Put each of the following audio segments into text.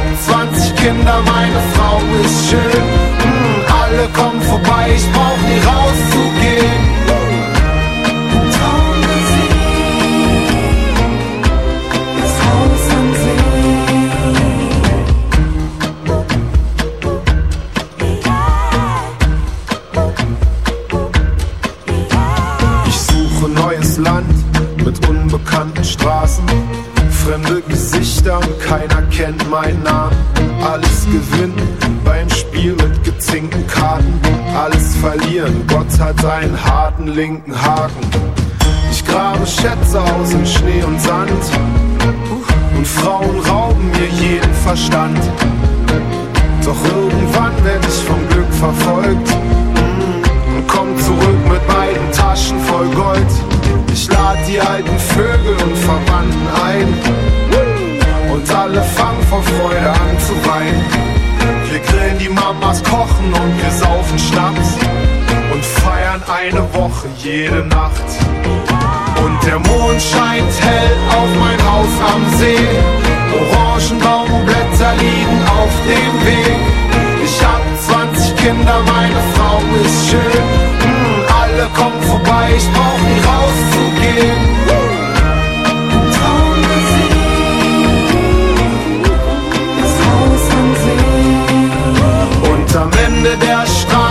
20 Kinder, meine Frau ist schön. Hm, alle kommen vorbei, ich brauch nie rauszugehen. Ich suche neues Land mit unbekannten Straßen. Fremde Gesichter keiner kennt meinen Namen. Gewinnen beim Spiel mit gezinkten Karten. Alles verlieren, Gott hat einen harten linken Haken. Ich grabe Schätze aus in Schnee und Sand. Und Frauen rauben mir jeden Verstand. Doch irgendwann werd ich vom Glück verfolgt. Mm, Und komm zurück mit beiden Schnaps. Und feiern eine Woche jede Nacht. Und der Mond scheint hell auf mein Haus am See. Orangenbaumblätter liegen auf dem Weg. Ich hab 20 Kinder, meine Frau ist schön. Hm, alle kommen vorbei, ich brauch nie rauszugehen. Am Ende der Straße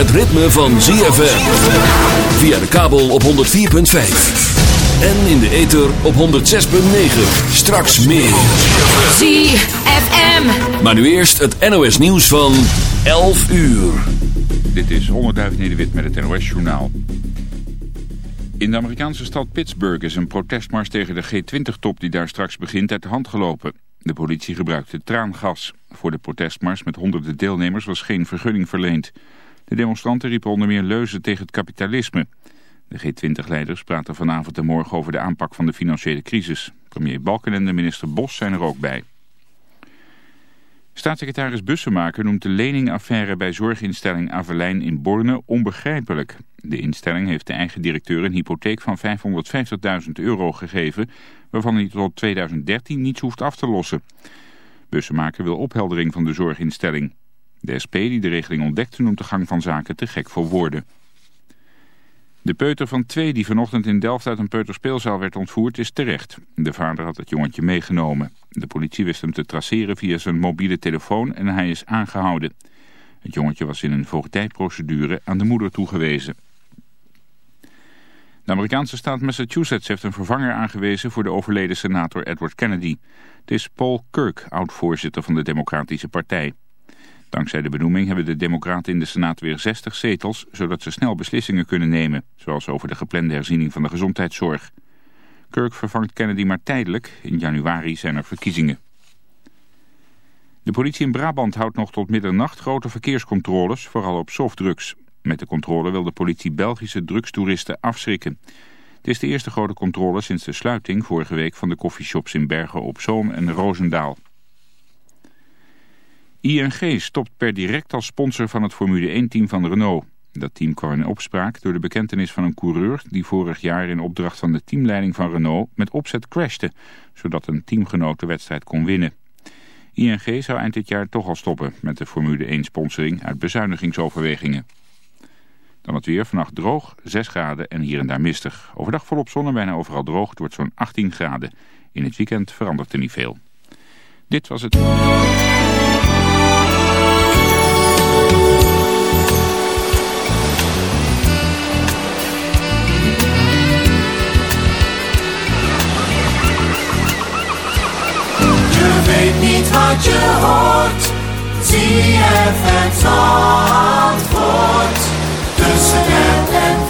Het ritme van ZFM. Via de kabel op 104.5. En in de ether op 106.9. Straks meer. ZFM. Maar nu eerst het NOS nieuws van 11 uur. Dit is Onderduif Nederwit met het NOS-journaal. In de Amerikaanse stad Pittsburgh is een protestmars tegen de G20-top die daar straks begint uit de hand gelopen. De politie gebruikte traangas. Voor de protestmars met honderden deelnemers was geen vergunning verleend. De demonstranten riepen onder meer leuzen tegen het kapitalisme. De G20-leiders praten vanavond en morgen over de aanpak van de financiële crisis. Premier Balken en minister Bos zijn er ook bij. Staatssecretaris Bussemaker noemt de leningaffaire bij zorginstelling Avelijn in Borne onbegrijpelijk. De instelling heeft de eigen directeur een hypotheek van 550.000 euro gegeven, waarvan hij tot 2013 niets hoeft af te lossen. Bussemaker wil opheldering van de zorginstelling. De SP die de regeling ontdekte noemt de gang van zaken te gek voor woorden. De peuter van twee die vanochtend in Delft uit een peuterspeelzaal werd ontvoerd is terecht. De vader had het jongetje meegenomen. De politie wist hem te traceren via zijn mobiele telefoon en hij is aangehouden. Het jongetje was in een voogdijprocedure aan de moeder toegewezen. De Amerikaanse staat Massachusetts heeft een vervanger aangewezen voor de overleden senator Edward Kennedy. Het is Paul Kirk, oud-voorzitter van de Democratische Partij. Dankzij de benoeming hebben de democraten in de Senaat weer 60 zetels, zodat ze snel beslissingen kunnen nemen, zoals over de geplande herziening van de gezondheidszorg. Kirk vervangt Kennedy maar tijdelijk, in januari zijn er verkiezingen. De politie in Brabant houdt nog tot middernacht grote verkeerscontroles, vooral op softdrugs. Met de controle wil de politie Belgische drugstoeristen afschrikken. Het is de eerste grote controle sinds de sluiting vorige week van de koffieshops in Bergen op Zoom en Roosendaal. ING stopt per direct als sponsor van het Formule 1-team van Renault. Dat team kwam in opspraak door de bekentenis van een coureur... die vorig jaar in opdracht van de teamleiding van Renault met opzet crashte... zodat een teamgenoot de wedstrijd kon winnen. ING zou eind dit jaar toch al stoppen met de Formule 1-sponsoring uit bezuinigingsoverwegingen. Dan het weer, vannacht droog, 6 graden en hier en daar mistig. Overdag volop zon en bijna overal droog, het wordt zo'n 18 graden. In het weekend verandert er niet veel. Dit was het... weet niet wat je hoort. ZFM Zandvoort. Tussen app en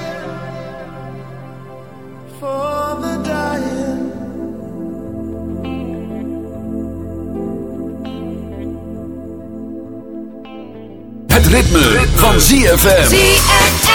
van ZFM. ZFM.